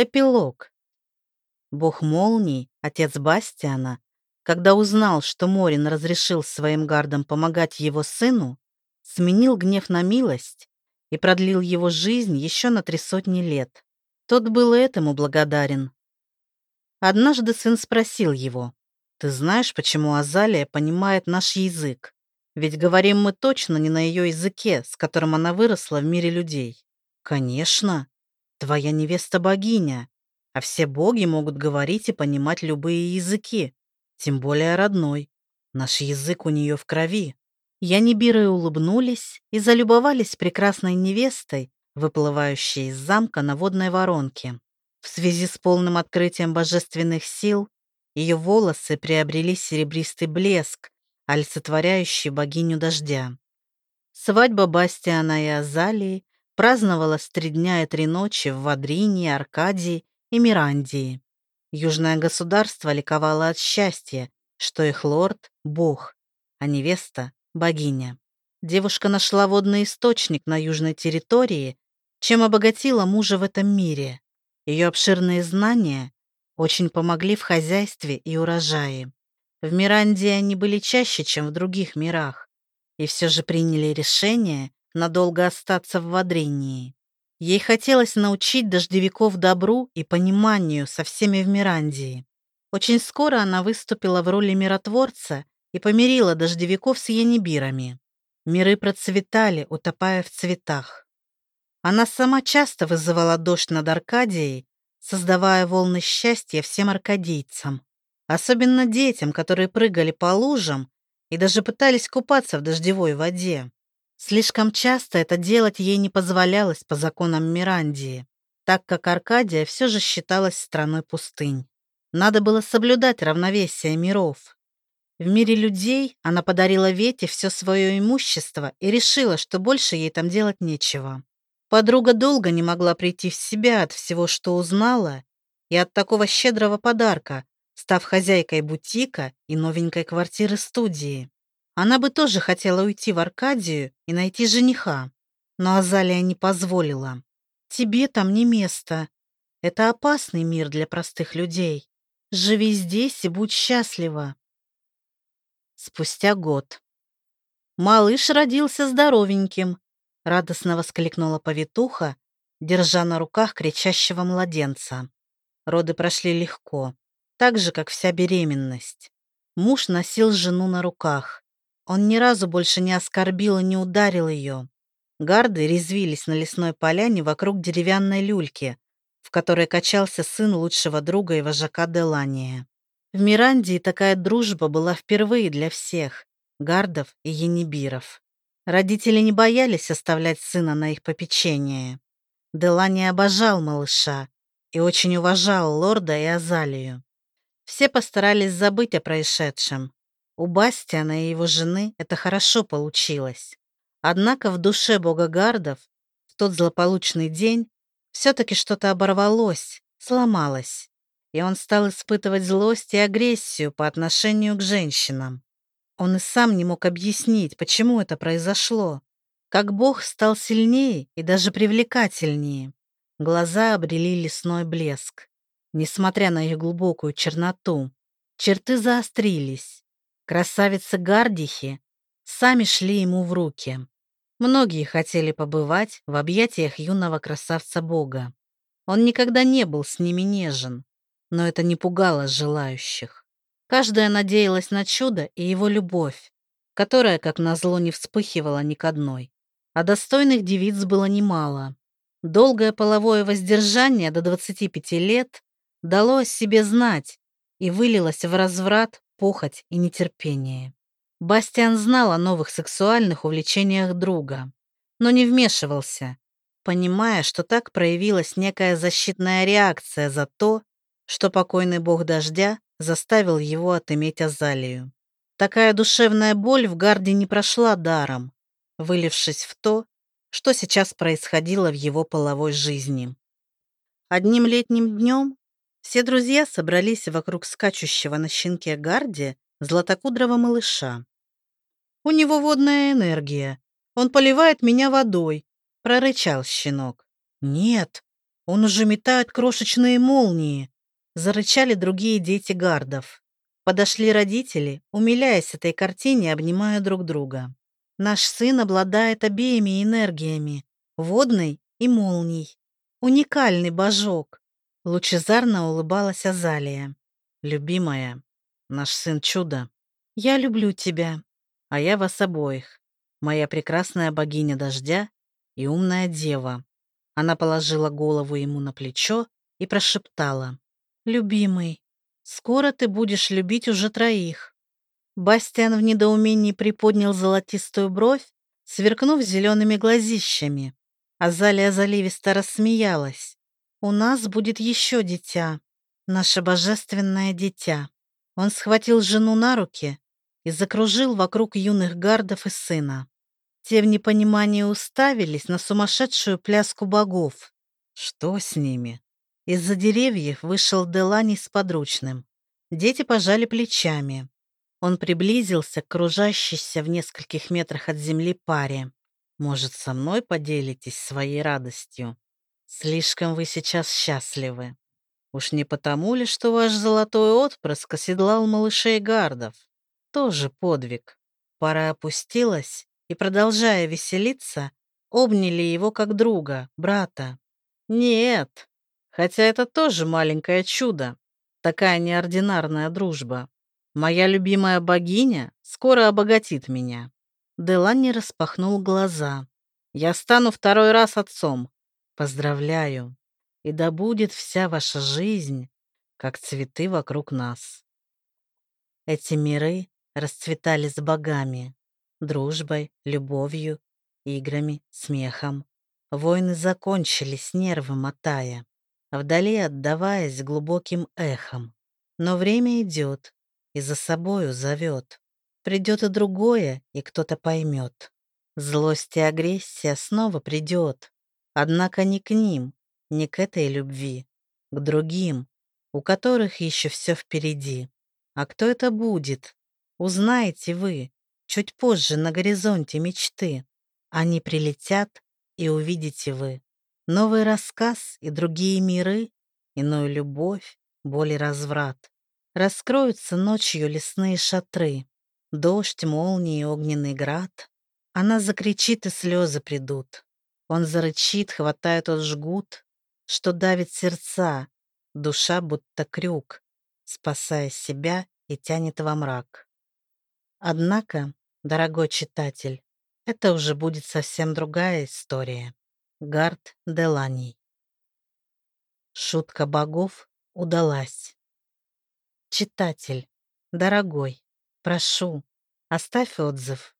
Эпилог. Бог молний, отец Бастиана, когда узнал, что Морин разрешил своим гардам помогать его сыну, сменил гнев на милость и продлил его жизнь еще на три сотни лет. Тот был этому благодарен. Однажды сын спросил его, «Ты знаешь, почему Азалия понимает наш язык? Ведь говорим мы точно не на ее языке, с которым она выросла в мире людей». «Конечно. Твоя невеста богиня, а все боги могут говорить и понимать любые языки, тем более родной. Наш язык у нее в крови». Янибиры улыбнулись и залюбовались прекрасной невестой, выплывающей из замка на водной воронке. В связи с полным открытием божественных сил ее волосы приобрели серебристый блеск, олицетворяющий богиню дождя. Свадьба Бастиана и Азалии праздновалась три дня и три ночи в Вадрине, Аркадии и Мирандии. Южное государство ликовало от счастья, что их лорд — бог, а невеста — богиня. Девушка нашла водный источник на южной территории, чем обогатила мужа в этом мире. Ее обширные знания очень помогли в хозяйстве и урожае. В Мирандии они были чаще, чем в других мирах, и все же приняли решение надолго остаться в Вадринии. Ей хотелось научить дождевиков добру и пониманию со всеми в Мирандии. Очень скоро она выступила в роли миротворца и помирила дождевиков с янибирами. Миры процветали, утопая в цветах. Она сама часто вызывала дождь над Аркадией, создавая волны счастья всем аркадийцам. Особенно детям, которые прыгали по лужам и даже пытались купаться в дождевой воде. Слишком часто это делать ей не позволялось по законам Мирандии, так как Аркадия все же считалась страной пустынь. Надо было соблюдать равновесие миров. В мире людей она подарила Вете все свое имущество и решила, что больше ей там делать нечего. Подруга долго не могла прийти в себя от всего, что узнала, и от такого щедрого подарка, став хозяйкой бутика и новенькой квартиры-студии. Она бы тоже хотела уйти в Аркадию и найти жениха, но Азалия не позволила. «Тебе там не место. Это опасный мир для простых людей. Живи здесь и будь счастлива». Спустя год. Малыш родился здоровеньким, радостно воскликнула повитуха, держа на руках кричащего младенца. Роды прошли легко, так же, как вся беременность. Муж носил жену на руках. Он ни разу больше не оскорбил и не ударил ее. Гарды резвились на лесной поляне вокруг деревянной люльки, в которой качался сын лучшего друга и вожака Делания. В Мирандии такая дружба была впервые для всех — гардов и енибиров. Родители не боялись оставлять сына на их попечение. Делани обожал малыша и очень уважал лорда и Азалию. Все постарались забыть о происшедшем, у Бастиана и его жены это хорошо получилось. Однако в душе бога Гардов в тот злополучный день все-таки что-то оборвалось, сломалось, и он стал испытывать злость и агрессию по отношению к женщинам. Он и сам не мог объяснить, почему это произошло. Как бог стал сильнее и даже привлекательнее. Глаза обрели лесной блеск. Несмотря на их глубокую черноту, черты заострились. Красавицы Гардихи сами шли ему в руки. Многие хотели побывать в объятиях юного красавца-бога. Он никогда не был с ними нежен, но это не пугало желающих. Каждая надеялась на чудо и его любовь, которая, как назло, не вспыхивала ни к одной. А достойных девиц было немало. Долгое половое воздержание до 25 лет дало о себе знать и вылилось в разврат, похоть и нетерпение. Бастиан знал о новых сексуальных увлечениях друга, но не вмешивался, понимая, что так проявилась некая защитная реакция за то, что покойный бог дождя заставил его отыметь Азалию. Такая душевная боль в гарде не прошла даром, вылившись в то, что сейчас происходило в его половой жизни. Одним летним днем все друзья собрались вокруг скачущего на щенке Гарди златокудрого малыша. «У него водная энергия. Он поливает меня водой», — прорычал щенок. «Нет, Он уже метает крошечные молнии!» Зарычали другие дети гардов. Подошли родители, умиляясь этой картине, обнимая друг друга. Наш сын обладает обеими энергиями — водной и молнией. Уникальный божок. Лучезарно улыбалась Азалия. «Любимая, наш сын чудо. Я люблю тебя, а я вас обоих. Моя прекрасная богиня дождя и умная дева». Она положила голову ему на плечо и прошептала. «Любимый, скоро ты будешь любить уже троих». Бастиан в недоумении приподнял золотистую бровь, сверкнув зелеными глазищами. Азалия заливисто рассмеялась. «У нас будет еще дитя, наше божественное дитя». Он схватил жену на руки и закружил вокруг юных гардов и сына. Те в непонимании уставились на сумасшедшую пляску богов. Что с ними? Из-за деревьев вышел Делани с подручным. Дети пожали плечами. Он приблизился к кружащейся в нескольких метрах от земли паре. «Может, со мной поделитесь своей радостью?» Слишком вы сейчас счастливы. Уж не потому ли, что ваш золотой отпрыск оседлал малышей гардов? Тоже подвиг. Пора опустилась, и, продолжая веселиться, обняли его как друга, брата. Нет, хотя это тоже маленькое чудо, такая неординарная дружба. Моя любимая богиня скоро обогатит меня. Деланни распахнул глаза. Я стану второй раз отцом, Поздравляю, и да будет вся ваша жизнь, как цветы вокруг нас. Эти миры расцветали с богами, дружбой, любовью, играми, смехом. Войны закончились, нервы мотая, вдали отдаваясь глубоким эхом. Но время идет и за собою зовет. Придет и другое, и кто-то поймет. Злость и агрессия снова придет, Однако не к ним, не к этой любви, к другим, у которых еще все впереди. А кто это будет? Узнаете вы, чуть позже на горизонте мечты. Они прилетят, и увидите вы. Новый рассказ и другие миры, иную любовь, боль и разврат. Раскроются ночью лесные шатры, дождь, молнии, огненный град. Она закричит, и слезы придут. Он зарычит, хватая тот жгут, что давит сердца, душа будто крюк, спасая себя и тянет во мрак. Однако, дорогой читатель, это уже будет совсем другая история. Гард Деланий. Шутка богов удалась. Читатель, дорогой, прошу, оставь отзыв